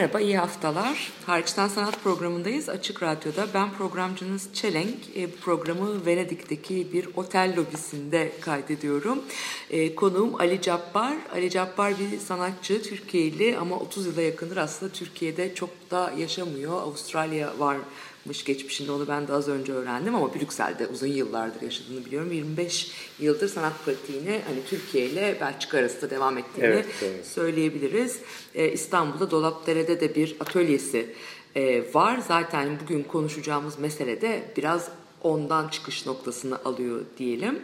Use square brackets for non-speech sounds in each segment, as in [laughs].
Merhaba, iyi haftalar. Hariçten Sanat programındayız. Açık Radyo'da ben programcınız Çelenk. E, programı Venedik'teki bir otel lobisinde kaydediyorum. E, konuğum Ali Cabbar. Ali Cabbar bir sanatçı, Türkiye'li ama 30 yıla yakındır aslında Türkiye'de çok da yaşamıyor. Avustralya varmış geçmişinde onu ben de az önce öğrendim ama Brüksel'de uzun yıllardır yaşadığını biliyorum. 25 yıldır sanat pratiğine hani Türkiye ile Belçika arasında devam ettiğini Evet, evet. söyleyebiliriz. Ee, İstanbul'da Dolapdere'de de bir atölyesi e, var. Zaten bugün konuşacağımız mesele de biraz ondan çıkış noktasını alıyor diyelim.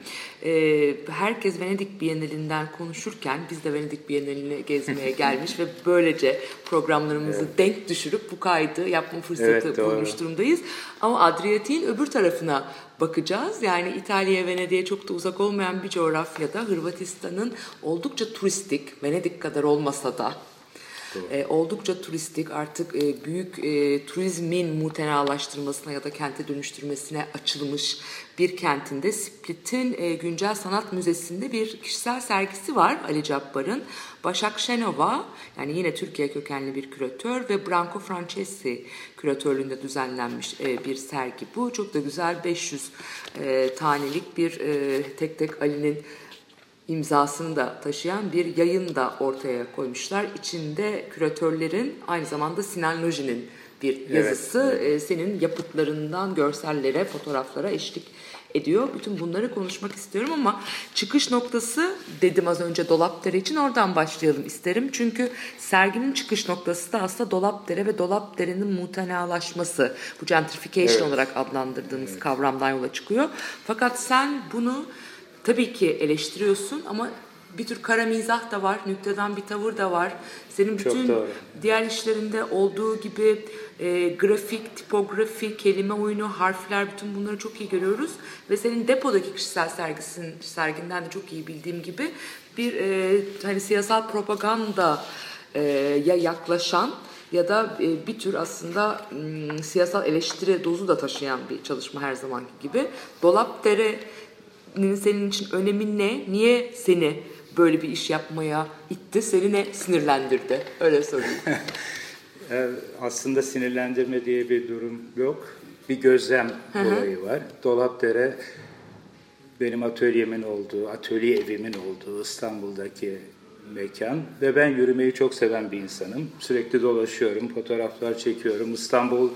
Ee, herkes Venedik Bienalinden konuşurken biz de Venedik Bienalini gezmeye [laughs] gelmiş ve böylece programlarımızı denk düşürüp bu kaydı yapma fırsatı Evet, doğru. bulmuş durumdayız. Ama Adriyatik'in öbür tarafına bakacağız. Yani İtalya'ya, Venedik'e çok da uzak olmayan bir coğrafyada Hırvatistan'ın oldukça turistik, Venedik kadar olmasa da e, oldukça turistik artık e, büyük e, turizmin mutenalaştırmasına ya da kente dönüştürmesine açılmış bir kentinde Split'in e, Güncel Sanat Müzesi'nde bir kişisel sergisi var Ali Cabbar'ın. Başak Şenova yani yine Türkiye kökenli bir küratör ve Branko Francesi küratörlüğünde düzenlenmiş e, bir sergi bu. Çok da güzel 500 e, tanelik bir e, tek tek Ali'nin imzasını da taşıyan bir yayın da ortaya koymuşlar. İçinde küratörlerin aynı zamanda Sinan Loji'nin bir yazısı e, senin yapıtlarından görsellere, fotoğraflara eşlik ediyor. Bütün bunları konuşmak istiyorum ama çıkış noktası dedim az önce Dolapdere için oradan başlayalım isterim. Çünkü serginin çıkış noktası da aslında Dolapdere ve Dolapdere'nin mutenalaşması. Bu gentrification Evet. olarak adlandırdığımız kavramdan yola çıkıyor. Fakat sen bunu tabii ki eleştiriyorsun ama bir tür kara mizah da var, nükteden bir tavır da var. Senin bütün diğer işlerinde olduğu gibi e, grafik, tipografi, kelime oyunu, harfler bütün bunları çok iyi görüyoruz. Ve senin depodaki kişisel sergisin, serginden de çok iyi bildiğim gibi bir e, hani siyasal propaganda e, ya yaklaşan ya da e, bir tür aslında m, siyasal eleştiri dozu da taşıyan bir çalışma her zamanki gibi. Dolapdere'nin senin için önemi ne? Niye seni böyle bir iş yapmaya itti? Seni ne sinirlendirdi? Öyle sorayım. Ee, [laughs] Aslında sinirlendirme diye bir durum yok. Bir gözlem olayı var. Dolapdere benim atölyemin olduğu, atölye evimin olduğu İstanbul'daki mekan ve ben yürümeyi çok seven bir insanım. Sürekli dolaşıyorum, fotoğraflar çekiyorum. İstanbul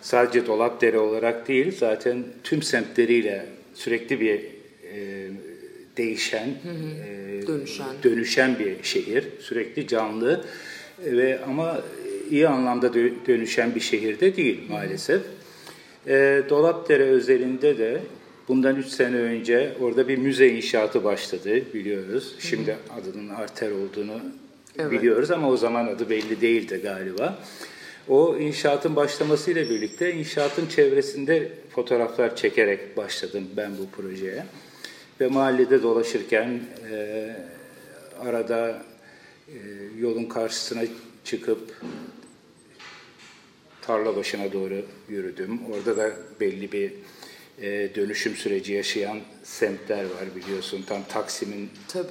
sadece Dolapdere olarak değil, zaten tüm semtleriyle sürekli bir e, değişen, e, Dönüşen. dönüşen bir şehir. Sürekli canlı E, ve ama iyi anlamda dö- dönüşen bir şehirde değil maalesef. E, Dolapdere özelinde de bundan 3 sene önce orada bir müze inşaatı başladı biliyoruz. Şimdi adının Arter olduğunu Evet. biliyoruz ama o zaman adı belli değildi galiba. O inşaatın başlamasıyla birlikte inşaatın çevresinde fotoğraflar çekerek başladım ben bu projeye. Ve mahallede dolaşırken e, arada e, yolun karşısına çıkıp tarla başına doğru yürüdüm. Orada da belli bir e, dönüşüm süreci yaşayan semtler var biliyorsun. Tam Taksim'in Tabii.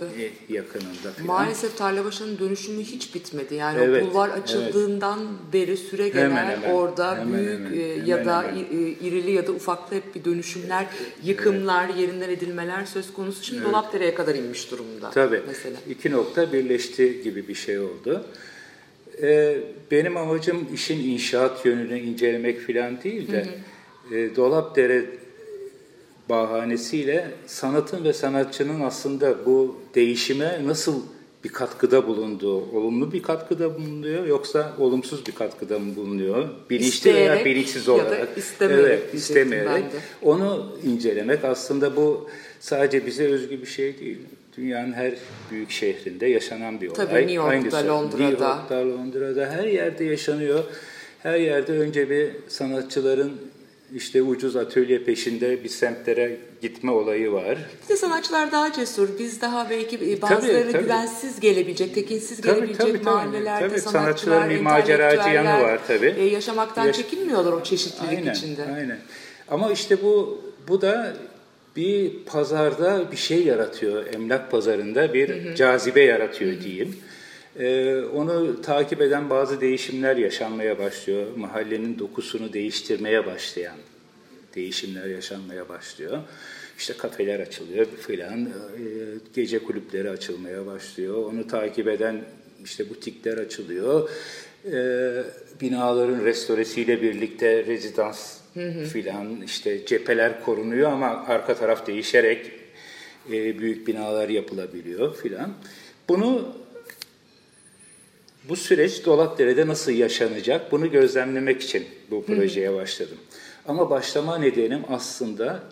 e, yakınında falan. Maalesef Tarlabaşı'nın dönüşümü hiç bitmedi. Yani Evet, o bulvar açıldığından beri süre gelen Hemen hemen, orada hemen büyük hemen, e, hemen ya da hemen. e, irili ya da ufaklı hep bir dönüşümler, yıkımlar, yerinden edilmeler söz konusu. Şimdi Dolapdere'ye kadar inmiş durumda Tabii. mesela. İki nokta birleşti gibi bir şey oldu. Ee, benim amacım işin inşaat yönünü incelemek falan değil de e, Dolapdere bahanesiyle sanatın ve sanatçının aslında bu değişime nasıl bir katkıda bulunduğu, olumlu bir katkıda bulunuyor yoksa olumsuz bir katkıda mı bulunuyor? Bilinçli veya İsteyerek bilinçsiz ya da olarak. istemeyerek evet, istemeyerek. Onu incelemek aslında bu sadece bize özgü bir şey değil. Dünyanın her büyük şehrinde yaşanan bir olay. Tabii New York'ta, Aynısı. Londra'da. New York'ta, Londra'da her yerde yaşanıyor. Her yerde önce bir sanatçıların işte ucuz atölye peşinde bir semtlere gitme olayı var. Bir de sanatçılar daha cesur. Biz daha belki e, bazıları tabii. güvensiz gelebilecek, tekinsiz Tabii, gelebilecek tabii, tabii. mahallelerde Tabii, sanatçılar, sanatçıların bir maceracı yanı var tabii. e, yaşamaktan Yaş- çekinmiyorlar o çeşitlilik Aynen, içinde. aynen. Ama işte bu bu da bir pazarda bir şey yaratıyor. Emlak pazarında bir cazibe yaratıyor diyeyim. Ee, onu takip eden bazı değişimler yaşanmaya başlıyor. Mahallenin dokusunu değiştirmeye başlayan değişimler yaşanmaya başlıyor. İşte kafeler açılıyor filan, e, gece kulüpleri açılmaya başlıyor. Onu takip eden işte butikler açılıyor. E, binaların restoresiyle birlikte rezidans filan, işte cepheler korunuyor ama arka taraf değişerek e, büyük binalar yapılabiliyor filan. Bunu bu süreç Dolapdere'de nasıl yaşanacak bunu gözlemlemek için bu projeye başladım. Ama başlama nedenim aslında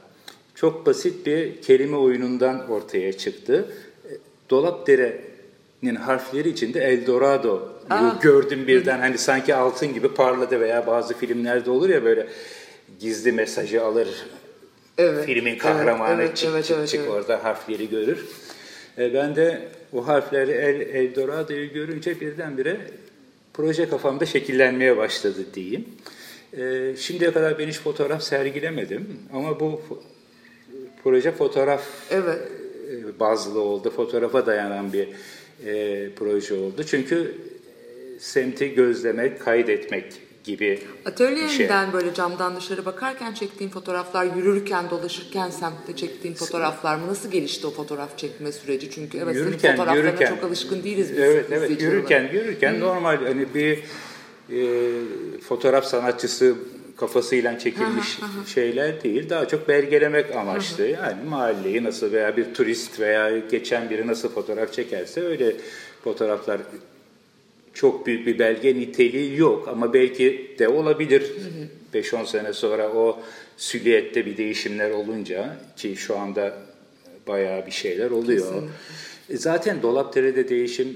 çok basit bir kelime oyunundan ortaya çıktı. E, Dolapdere'nin harfleri içinde Eldorado gördüm birden hani sanki altın gibi parladı veya bazı filmlerde olur ya böyle gizli mesajı alır Evet, filmin evet, kahramanı evet, çık evet, çık evet, çık evet. orada harfleri görür. E, ben de o harfleri El, Eldorado'yu görünce birdenbire proje kafamda şekillenmeye başladı diyeyim. E, şimdiye kadar ben hiç fotoğraf sergilemedim ama bu proje fotoğraf Evet. e, bazlı oldu. Fotoğrafa dayanan bir e, proje oldu. Çünkü e, semti gözlemek, kaydetmek gibi bir şey. Böyle camdan dışarı bakarken çektiğin fotoğraflar, yürürken, dolaşırken semtte çektiğin fotoğraflar mı? Nasıl gelişti o fotoğraf çekme süreci? Çünkü evet senin fotoğraflarına çok alışkın değiliz biz. Evet evet yürürken olarak. yürürken normal hani bir e, fotoğraf sanatçısı kafasıyla çekilmiş şeyler değil. Daha çok belgelemek amaçlı. Yani mahalleyi nasıl veya bir turist veya geçen biri nasıl fotoğraf çekerse öyle fotoğraflar çok büyük bir belge niteliği yok ama belki de olabilir. 5-10 sene sonra o silüette bir değişimler olunca ki şu anda bayağı bir şeyler oluyor. E Zaten Dolapdere'de değişim e,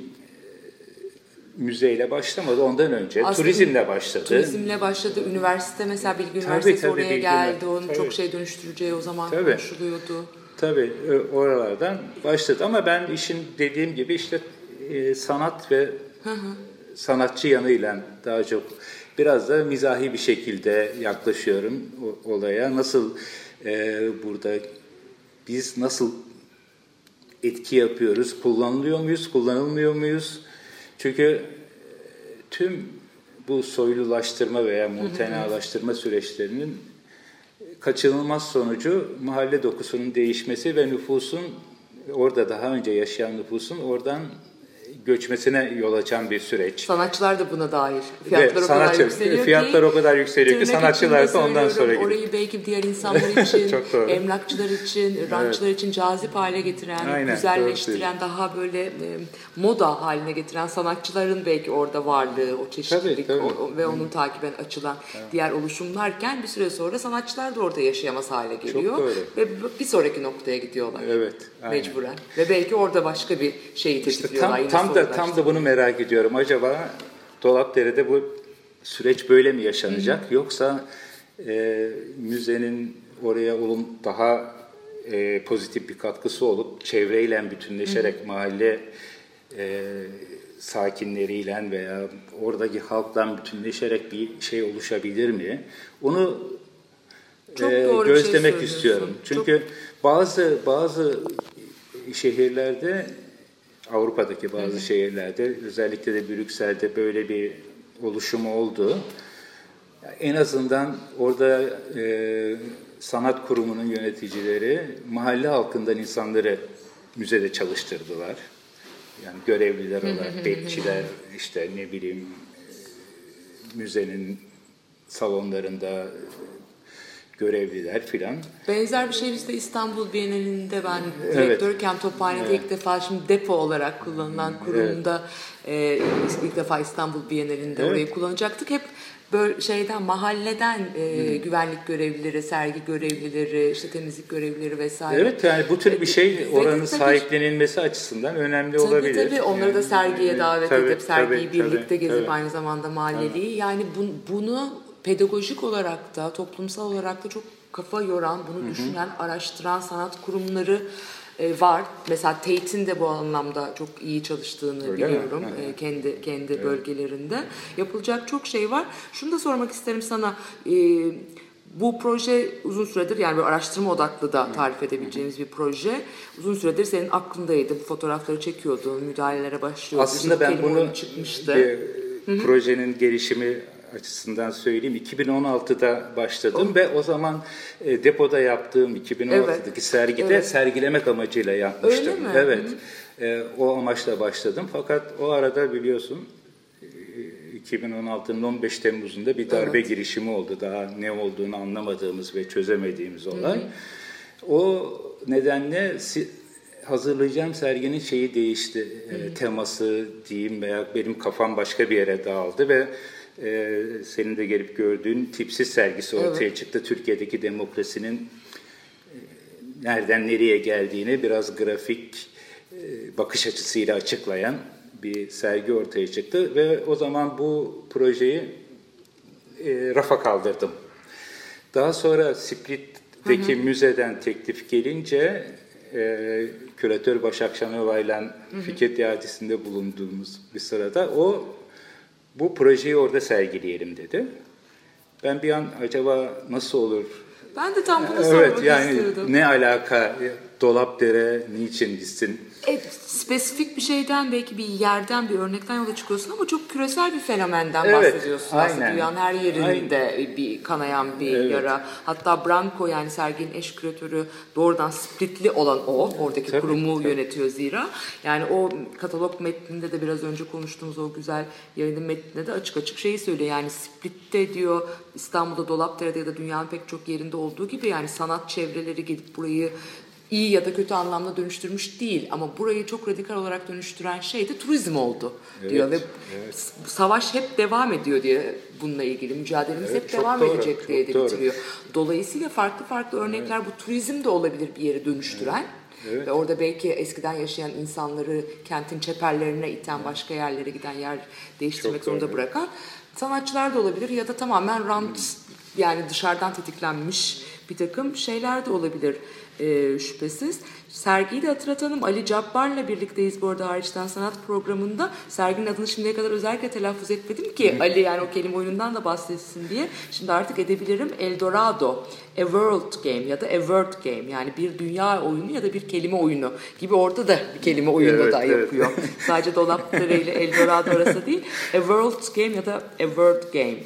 müzeyle başlamadı ondan önce. Aslında turizmle başladı. Turizmle başladı. Üniversite mesela Bilgi Tabii, Üniversitesi tabii, oraya Bilgi geldi. Onun tabii. çok şey dönüştüreceği o zaman Tabii. konuşuluyordu. Tabii e, oralardan başladı ama ben işin dediğim gibi işte sanat ve sanatçı yanıyla daha çok biraz da mizahi bir şekilde yaklaşıyorum olaya. Nasıl e, burada biz nasıl etki yapıyoruz? Kullanılıyor muyuz? Kullanılmıyor muyuz? Çünkü e, tüm bu soylulaştırma veya muhtenalaştırma süreçlerinin kaçınılmaz sonucu mahalle dokusunun değişmesi ve nüfusun orada daha önce yaşayan nüfusun oradan göçmesine yol açan bir süreç. Sanatçılar da buna. Ve Fiyatlar o kadar yükseliyor fiyatlar ki. o kadar yükseliyor ki sanatçılar da ondan sonra gidiyor. Orayı belki diğer insanlar için, [laughs] emlakçılar için, rançlar için cazip hale getiren, Aynen, güzelleştiren, daha böyle e, moda haline getiren sanatçıların belki orada varlığı, o çeşitlilik Tabii, tabii. o- ve onun takiben açılan diğer oluşumlarken bir süre sonra sanatçılar da orada yaşayamaz hale geliyor. doğru. Ve bir sonraki noktaya gidiyorlar. Evet, aynen. Mecburen. Ve belki orada başka bir şeyi İşte tetikliyorlar. tam, yine tam da tam da bunu merak ediyorum. Acaba Dolapdere'de bu süreç böyle mi yaşanacak yoksa e, müzenin oraya olum daha e, pozitif bir katkısı olup çevreyle bütünleşerek mahalle e, sakinleriyle veya oradaki halkla bütünleşerek bir şey oluşabilir mi? Onu Çok e, şey gözlemek söylüyorsun. istiyorum. Çok- Çünkü bazı bazı şehirlerde Avrupa'daki bazı şehirlerde özellikle de Brüksel'de böyle bir oluşum oldu. En azından orada e, sanat kurumunun yöneticileri mahalle halkından insanları müzede çalıştırdılar. Yani görevliler olarak bekçiler işte ne bileyim e, müzenin salonlarında görevliler filan. Benzer bir şey bizde İstanbul Bienalinde ben Evet. direktörken Tophane'de ilk defa şimdi depo olarak kullanılan kurumda e, ilk defa İstanbul Bienalinde Evet. orayı kullanacaktık. Hep böyle şeyden mahalleden e, güvenlik görevlileri, sergi görevlileri, işte temizlik görevlileri vesaire. Evet yani bu tür bir şey Ve- oranın tabii- sahiplenilmesi açısından önemli Tabii olabilir. tabii onları da sergiye e, davet tabii, edip sergiyi tabii, birlikte tabii, gezip tabii. aynı zamanda mahalleliği yani bu- bunu pedagojik olarak da toplumsal olarak da çok kafa yoran, bunu düşünen, araştıran sanat kurumları e, var. Mesela Tate'in de bu anlamda çok iyi çalıştığını Öyle mi? biliyorum Hı hı. e, kendi kendi bölgelerinde. Yapılacak çok şey var. Şunu da sormak isterim sana. e, bu proje uzun süredir yani bir araştırma odaklı da tarif edebileceğimiz bir proje. Uzun süredir senin aklındaydı. Bu fotoğrafları çekiyordun, müdahalelere başlıyordun. Aslında ben bunu çıkmıştı. e, projenin gelişimi açısından söyleyeyim. 2016'da başladım ve o zaman e, depoda yaptığım 2016'daki Evet. sergide Evet. sergilemek amacıyla yapmıştım. Öyle mi? Evet. E, o amaçla başladım. Fakat o arada biliyorsun e, 2016'nın 15 Temmuz'unda bir darbe Evet. girişimi oldu. Daha ne olduğunu anlamadığımız ve çözemediğimiz olay. O nedenle hazırlayacağım serginin şeyi değişti. E, teması diyeyim veya benim kafam başka bir yere dağıldı ve e, senin de gelip gördüğün tipsiz sergisi ortaya Evet. çıktı. Türkiye'deki demokrasinin e, nereden nereye geldiğini biraz grafik e, bakış açısıyla açıklayan bir sergi ortaya çıktı ve o zaman bu projeyi e, rafa kaldırdım. Daha sonra Split'teki müzeden teklif gelince e, küratör Başak Şanova'yla fikir iadesinde bulunduğumuz bir sırada o bu projeyi orada sergileyelim dedi. Ben bir an acaba nasıl olur? Ben de tam bunu sormak Evet yani istiyordum. ne alaka Dolapdere niçin gitsin? E, spesifik bir şeyden belki bir yerden bir örnekten yola çıkıyorsun ama çok küresel bir fenomenden Evet, bahsediyorsun aslında aynen. dünyanın her yerinde bir kanayan bir Evet. yara. Hatta Branko yani serginin eş küratörü doğrudan splitli olan o oradaki Tabii, kurumu tabii. yönetiyor zira. Yani o katalog metninde de biraz önce konuştuğumuz o güzel yayının metninde de açık açık şeyi söylüyor. Yani splitte diyor İstanbul'da Dolapdere'de ya da dünyanın pek çok yerinde olduğu gibi yani sanat çevreleri gidip burayı iyi ya da kötü anlamda dönüştürmüş değil ama burayı çok radikal olarak dönüştüren şey de turizm oldu diyor ve evet. savaş hep devam ediyor diye bununla ilgili mücadelemiz Evet, hep devam doğru, edecek diye de bitiriyor. Dolayısıyla farklı farklı örnekler bu turizm de olabilir bir yere dönüştüren Evet. ve orada belki eskiden yaşayan insanları kentin çeperlerine iten başka yerlere giden yer değiştirmek Çok zorunda doğru. bırakan sanatçılar da olabilir ya da tamamen rant yani dışarıdan tetiklenmiş bir takım şeyler de olabilir e, şüphesiz. Sergiyi de hatırlatalım. Ali Cabbar'la birlikteyiz bu arada hariçten sanat programında. Serginin adını şimdiye kadar özellikle telaffuz etmedim ki Ali yani o kelime oyunundan da bahsetsin diye. Şimdi artık edebilirim. Eldorado, A World Game ya da A Word Game yani bir dünya oyunu ya da bir kelime oyunu gibi orada da bir kelime oyunu Evet, da evet. yapıyor. Sadece Dolapdere ile Eldorado arası değil. A World Game ya da A Word Game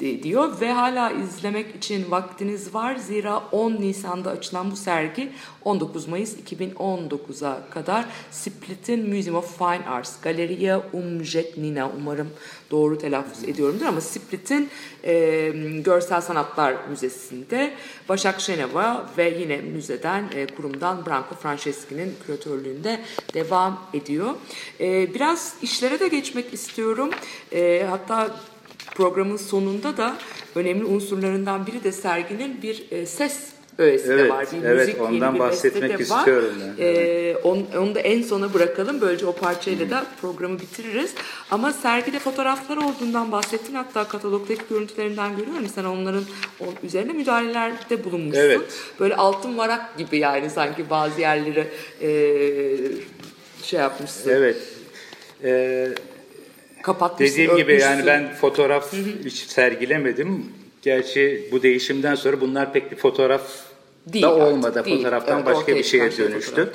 diyor ve hala izlemek için vaktiniz var. Zira 10 Nisan'da açılan bu sergi 19 Mayıs 2019'a kadar Split'in Museum of Fine Arts, Galeria Umjetnina umarım doğru telaffuz ediyorumdur ama Split'in e, Görsel Sanatlar Müzesi'nde Başak Şeneva ve yine müzeden, e, kurumdan Branko Franceschi'nin küratörlüğünde devam ediyor. E, biraz işlere de geçmek istiyorum. E, hatta programın sonunda da önemli unsurlarından biri de serginin bir e, ses öğesi de Evet, var. Bir evet, müzik, ondan bir bahsetmek de var. istiyorum ben. E, onu, onu da en sona bırakalım. Böylece o parçayla da programı bitiririz. Ama sergide fotoğraflar olduğundan bahsettin. Hatta katalogdaki görüntülerinden görüyorum. Sen onların on, üzerine müdahalelerde bulunmuşsun. Evet. Böyle altın varak gibi yani sanki bazı yerleri e, şey yapmışsın. Evet. Ee, Kapatmışsın, Dediğim gibi yani örtmüşsün. ben fotoğraf hiç sergilemedim. Gerçi bu değişimden sonra bunlar pek bir fotoğraf Değil da artık, olmadı. değil. Fotoğraftan Evet, başka bir şeye şey dönüştü. fotoğraf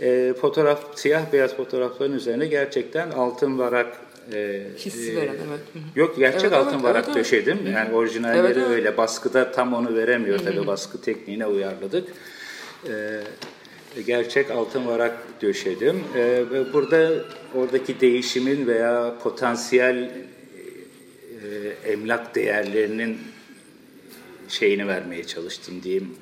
Ee, fotoğraf, siyah beyaz fotoğrafların üzerine gerçekten altın varak e, Hissi e, veren, evet. Hı hı. Yok gerçek Evet, altın evet, varak evet, evet. döşedim. Yani orijinalleri Evet, evet. öyle. Baskıda tam onu veremiyor tabii. Baskı tekniğine uyarladık. Ee, gerçek altın varak döşedim. Ee, ve burada oradaki değişimin veya potansiyel e, emlak değerlerinin şeyini vermeye çalıştım diyeyim.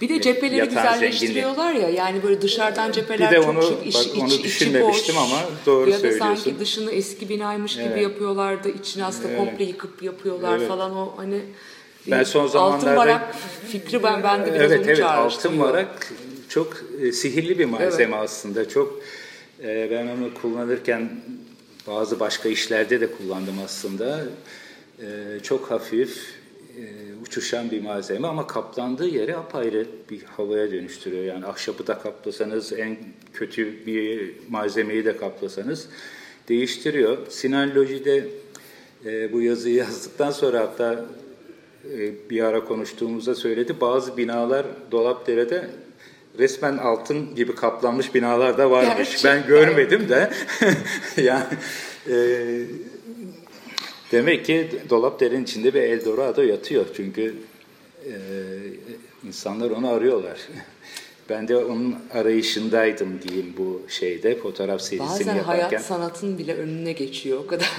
Bir de cepheleri Yatağın güzelleştiriyorlar ya yani böyle dışarıdan cepheler Bir de çok onu- şık, iç, bak onu iç- içi düşünmemiştim boş. ama doğru ya da söylüyorsun. sanki dışını eski binaymış gibi Evet. yapıyorlardı, içini aslında Evet. komple yıkıp yapıyorlar Evet. falan o hani Ben son altın zamanlarda- varak fikri ben bende biraz evet onu evet çağrıştırıyor. altın varak çok e, sihirli bir malzeme aslında. Çok e, ben onu kullanırken bazı başka işlerde de kullandım aslında. E, çok hafif e, uçuşan bir malzeme ama kaplandığı yere apayrı bir havaya dönüştürüyor. Yani ahşabı da kaplasanız en kötü bir malzemeyi de kaplasanız değiştiriyor. Sinan Loji'de e, bu yazıyı [laughs] yazdıktan sonra hatta e, bir ara konuştuğumuzda söyledi. Bazı binalar Dolapdere'de resmen altın gibi kaplanmış binalar da varmış. Gerçekten. Ben görmedim de. [laughs] yani e, demek ki Dolapdere'nin içinde bir Eldorado yatıyor. Çünkü e, insanlar onu arıyorlar. Ben de onun arayışındaydım diyeyim bu şeyde fotoğraf serisini Bazen yaparken. hayat sanatın bile önüne geçiyor. O kadar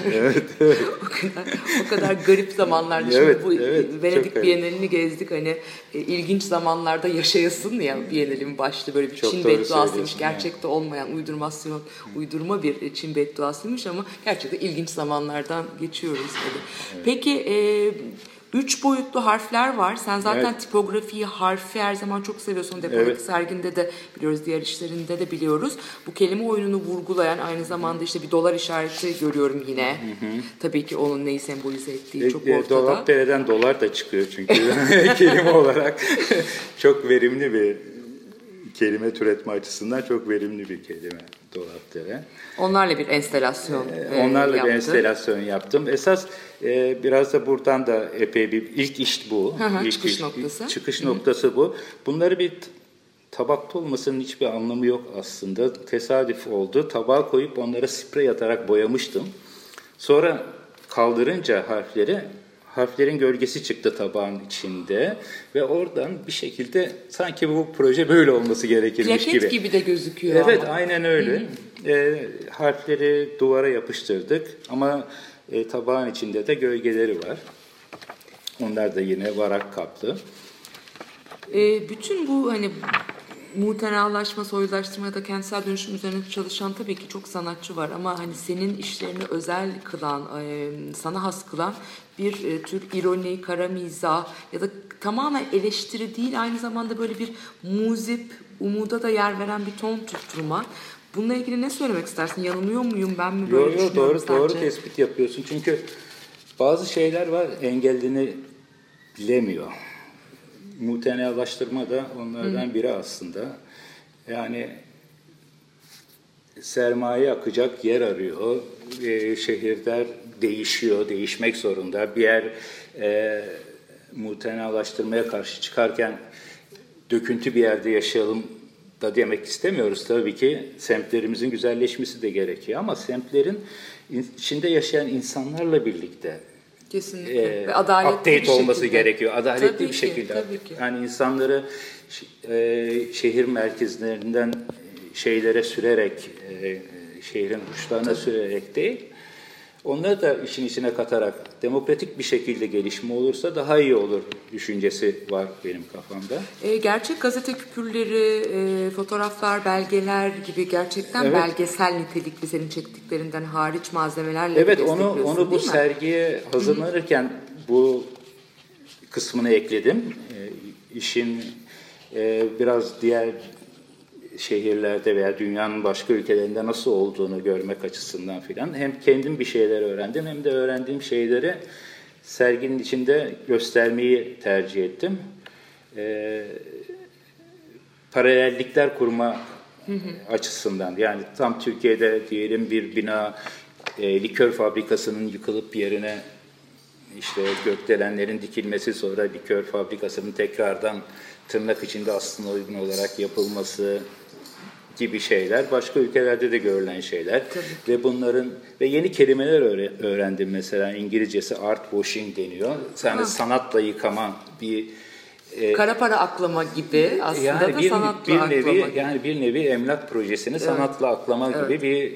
[laughs] [laughs] o kadar o kadar garip zamanlarda. Şimdi Evet, bu evet, Venedik. Bienalini gezdik hani e, ilginç zamanlarda yaşayasın ya Bienalin başlı böyle bir Çok Çin bedduasıymış. Gerçekte olmayan uydurmasyon, uydurma bir e, Çin bedduasıymış ama gerçekten ilginç zamanlardan geçiyoruz tabii. Peki e, Üç boyutlu harfler var. Sen zaten Evet. tipografiyi, harfi her zaman çok seviyorsun. Depodaki Evet. serginde de biliyoruz, diğer işlerinde de biliyoruz. Bu kelime oyununu vurgulayan aynı zamanda işte bir dolar işareti görüyorum yine. Tabii ki onun neyi sembolize ettiği çok E, e, ortada. Dolapdere'den dolar da çıkıyor çünkü [laughs] kelime olarak çok verimli bir kelime türetme açısından çok verimli bir kelime Dolapdere. Onlarla bir enstelasyon e, Onlarla bir yaptın. enstelasyon yaptım. Esas e, biraz da buradan da epey bir ilk iş bu. Hı hı, İlk çıkış iş- noktası. Çıkış noktası bu. Bunları bir tabakta olmasının hiçbir anlamı yok aslında. Tesadüf oldu. Tabağa koyup onlara sprey atarak boyamıştım. Sonra kaldırınca harfleri harflerin gölgesi çıktı tabağın içinde ve oradan bir şekilde sanki bu proje böyle olması gerekirmiş Plaket gibi. gibi. de gözüküyor Evet ama. aynen öyle. E, harfleri duvara yapıştırdık ama e, tabağın içinde de gölgeleri var. Onlar da yine varak kaplı. E, bütün bu hani mutenalaşma, soyulaştırma ya da kentsel dönüşüm üzerine çalışan tabii ki çok sanatçı var ama hani senin işlerini özel kılan, e, sana has kılan bir e, tür ironi, kara mizah ya da tamamen eleştiri değil aynı zamanda böyle bir muzip, umuda da yer veren bir ton tutturma. Bununla ilgili ne söylemek istersin? Yanılıyor muyum? Ben mi böyle Yo, yo, düşünüyorum doğru doğru sence? tespit yapıyorsun. Çünkü bazı şeyler var engelini bilemiyor. Mutenalaştırma da onlardan biri aslında. Yani sermaye akacak yer arıyor. Ee, şehirler değişiyor, değişmek zorunda. Bir yer e, mutenalaştırmaya karşı çıkarken döküntü bir yerde yaşayalım da demek istemiyoruz. Tabii ki semtlerimizin güzelleşmesi de gerekiyor ama semtlerin in- içinde yaşayan insanlarla birlikte Kesinlikle. e, Ve adaletli update bir olması şekilde. gerekiyor. Adaletli Tabii bir ki, şekilde. tabii ki. Yani insanları e, şehir merkezlerinden şeylere sürerek, e, şehrin uçlarına sürerek değil, onları da işin içine katarak demokratik bir şekilde gelişme olursa daha iyi olur düşüncesi var benim kafamda. E, gerçek gazete küpürleri, e, fotoğraflar, belgeler gibi gerçekten Evet. belgesel nitelikli senin çektiklerinden hariç malzemelerle Evet onu onu bu sergiye hazırlanırken bu kısmını ekledim. E, işin e, biraz diğer şehirlerde veya dünyanın başka ülkelerinde nasıl olduğunu görmek açısından filan hem kendim bir şeyler öğrendim hem de öğrendiğim şeyleri serginin içinde göstermeyi tercih ettim. E, paralellikler kurma açısından yani tam Türkiye'de diyelim bir bina e, likör fabrikasının yıkılıp yerine işte gökdelenlerin dikilmesi sonra likör fabrikasının tekrardan tırnak içinde aslında uygun olarak yapılması gibi şeyler başka ülkelerde de görülen şeyler ve bunların ve yeni kelimeler öğre- öğrendim mesela İngilizcesi art washing deniyor. Yani sanatla yıkama bir e, Kara para aklama gibi aslında yani da bir, sanatla bir aklama nevi gibi. yani bir nevi emlak projesini sanatla aklama gibi bir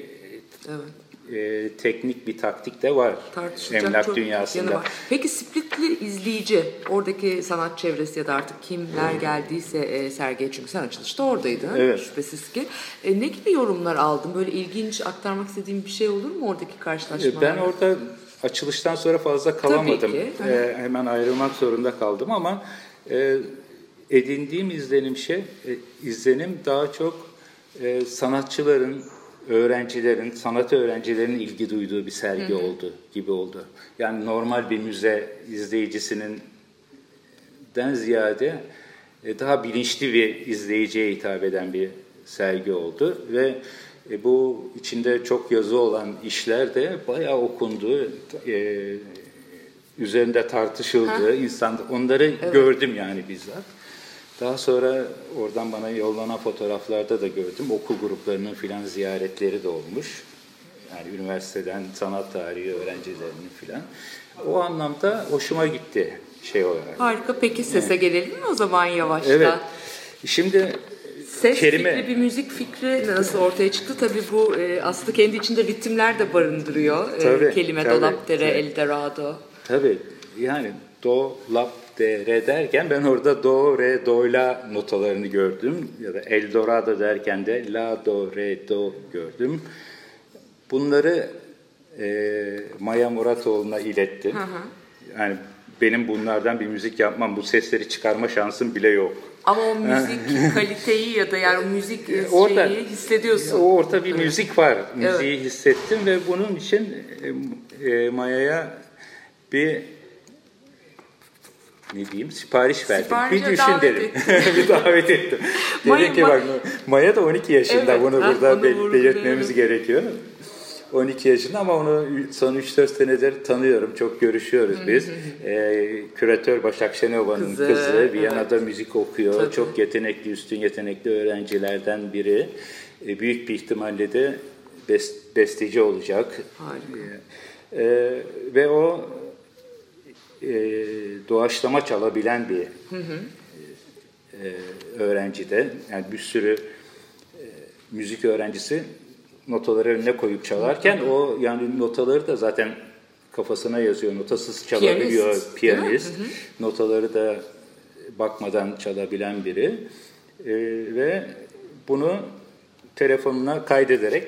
Evet. E, teknik bir taktik de var emlak çok dünyasında. yanı var. Peki Split'li izleyici, oradaki sanat çevresi ya da artık kimler geldiyse e, sergiye çünkü sen açılışta oradaydın Evet. şüphesiz ki. E, ne gibi yorumlar aldın? Böyle ilginç aktarmak istediğin bir şey olur mu oradaki karşılaşmalar? Ben orada açılıştan sonra fazla kalamadım. ki, hı hı. Ee, hemen ayrılmak zorunda kaldım ama e, edindiğim izlenim şey, e, izlenim daha çok e, sanatçıların, öğrencilerin, sanat öğrencilerinin ilgi duyduğu bir sergi oldu gibi oldu. Yani normal bir müze izleyicisinin den ziyade e, daha bilinçli bir izleyiciye hitap eden bir sergi oldu ve e, bu içinde çok yazı olan işler de bayağı okundu, e, üzerinde tartışıldı, insan onları gördüm yani bizzat. Daha sonra oradan bana yollanan fotoğraflarda da gördüm. Okul gruplarının filan ziyaretleri de olmuş. Yani üniversiteden sanat tarihi öğrencilerinin filan. O anlamda hoşuma gitti şey olarak. Harika. Peki sese gelelim mi o zaman yavaştan? Evet. Şimdi Ses kelime fikri, bir müzik fikri nasıl ortaya çıktı? Tabii bu e, aslında kendi içinde ritimler de barındırıyor. E, Tabii, kelime, tabii, dolapdere, tabii. eldorado. tabii yani do, lap, de, re derken ben orada do, re, do, la notalarını gördüm. Ya da eldorado derken de la, do, re, do gördüm. Bunları e, Maya Muratoğlu'na ilettim. Yani benim bunlardan bir müzik yapmam, bu sesleri çıkarma şansım bile yok. Ama o müzik [laughs] kaliteyi ya da yani o müzik e, Orada- şeyi hissediyorsun. O orta bir müzik var. Müziği hissettim ve bunun için e, e, Maya'ya bir ne diyeyim sipariş verdim. Siparişe bir düşün dedim. [laughs] bir davet ettim. [laughs] Dedim ki bak Maya da 12 yaşında. Evet, bunu burada bel- belirtmemiz gerekiyor. 12 yaşında ama onu son 3-4 senedir tanıyorum. Çok görüşüyoruz biz. Ee, küratör Başak Şenova'nın Kızı, kızı. evet. Viyana'da müzik okuyor. Tabii. Çok yetenekli, üstün yetenekli öğrencilerden biri. Ee, büyük bir ihtimalle de best- besteci olacak. Harika. Ee, ve o e, doğaçlama çalabilen bir e, öğrenci de. Yani bir sürü e, müzik öğrencisi notaları önüne koyup çalarken o yani notaları da zaten kafasına yazıyor. Notasız çalabiliyor Piyanist, değil mi? piyanist. Notaları da bakmadan çalabilen biri. E, ve bunu telefonuna kaydederek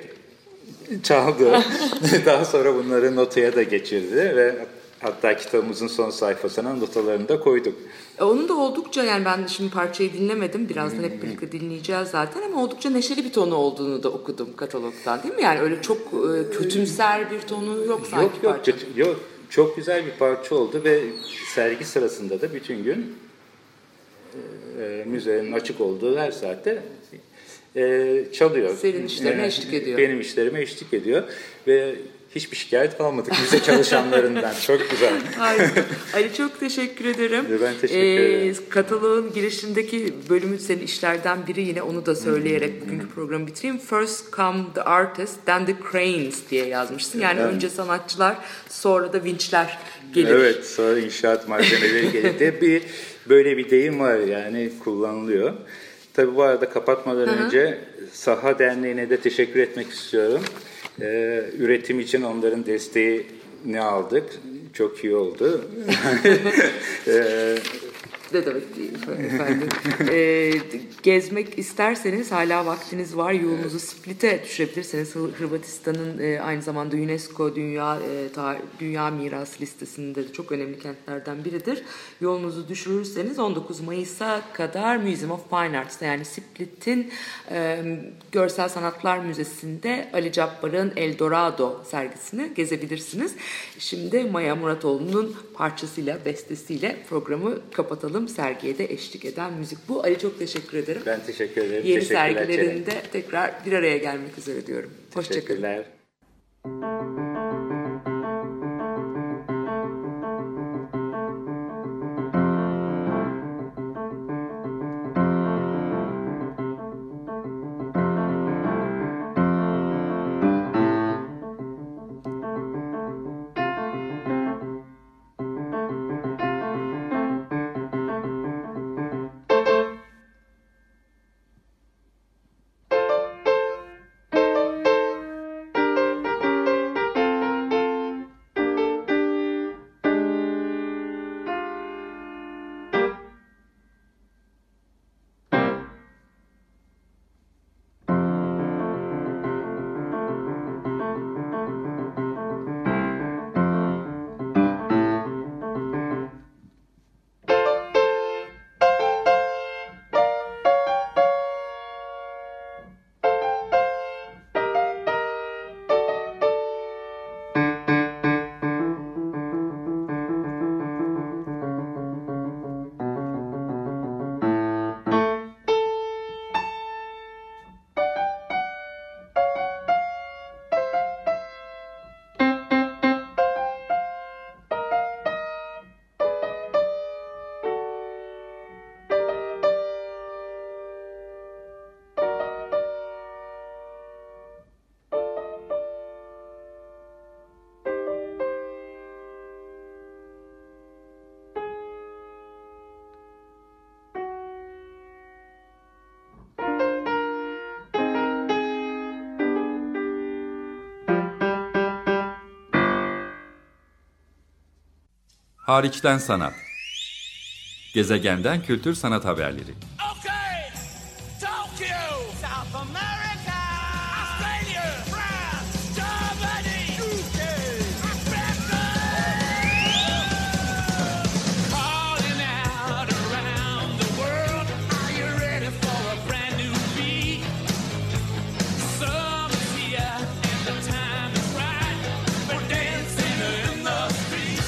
çaldı. [laughs] Daha sonra bunları notaya da geçirdi ve hatta kitabımızın son sayfasına notalarını da koyduk. E, Onun da oldukça yani ben şimdi parçayı dinlemedim. Birazdan hep birlikte dinleyeceğiz zaten ama oldukça neşeli bir tonu olduğunu da okudum katalogdan değil mi? Yani öyle çok e, kötümser bir tonu yok sanki Yok yok, parçanın. yok çok güzel bir parça oldu ve sergi sırasında da bütün gün e, müzenin açık olduğu her saatte e, çalıyor. Senin işlerine E, eşlik ediyor. Benim işlerime eşlik ediyor ve hiçbir şikayet almadık müze çalışanlarından. çok güzel. Harika. Ali çok teşekkür ederim. Ben teşekkür ederim. Kataloğun girişindeki bölümü senin işlerden biri yine onu da söyleyerek bugünkü programı bitireyim. First come the artist, then the cranes diye yazmışsın. Yani önce sanatçılar, sonra da vinçler gelir. Evet, sonra inşaat malzemeleri geldi. bir böyle bir deyim var yani kullanılıyor. Tabii bu arada kapatmadan önce Saha Derneği'ne de teşekkür etmek istiyorum. Ee, üretim için onların desteğini aldık. Çok iyi oldu. [laughs] Ee, Ne demek efendim. Ee, gezmek isterseniz hala vaktiniz var. Yolunuzu Split'e düşürebilirsiniz. Hı- Hırvatistan'ın e, aynı zamanda UNESCO Dünya e, Dünya Mirası listesinde de çok önemli kentlerden biridir. Yolunuzu düşürürseniz 19 Mayıs'a kadar Museum of Fine Arts'ta yani Split'in e, Görsel Sanatlar Müzesi'nde Ali Cabbar'ın El Dorado sergisini gezebilirsiniz. Şimdi Maya Muratoğlu'nun parçasıyla, bestesiyle programı kapatalım. Sergiye de eşlik eden müzik bu. Ali çok teşekkür ederim. Ben teşekkür ederim. Yeni sergilerinde tekrar bir araya gelmek üzere diyorum. Hoşçakalın. Teşekkürler. Hariçten sanat. Gezegenden kültür sanat haberleri. Okay, Tokyo, South America,